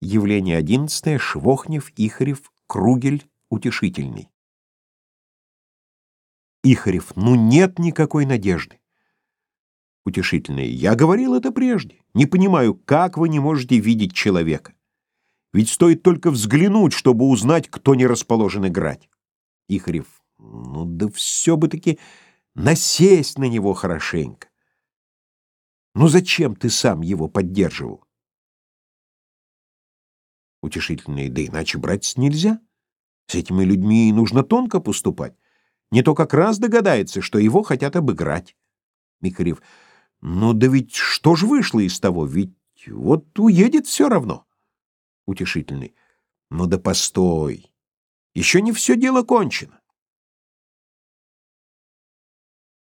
Явление одиннадцатое. Швохнев, Ихарев, Кругель, Утешительный. Ихарев. Ну нет никакой надежды. Утешительный. Я говорил это прежде. Не понимаю, как вы не можете видеть человека. Ведь стоит только взглянуть, чтобы узнать, кто не расположен играть. Ихарев. Ну да все бы таки насесть на него хорошенько. Ну зачем ты сам его поддерживал? Утешительный. Да иначе брать нельзя. С этими людьми нужно тонко поступать. Не то как раз догадается, что его хотят обыграть. Михарев. Ну да ведь что ж вышло из того? Ведь вот уедет все равно. Утешительный. Ну да постой. Еще не все дело кончено.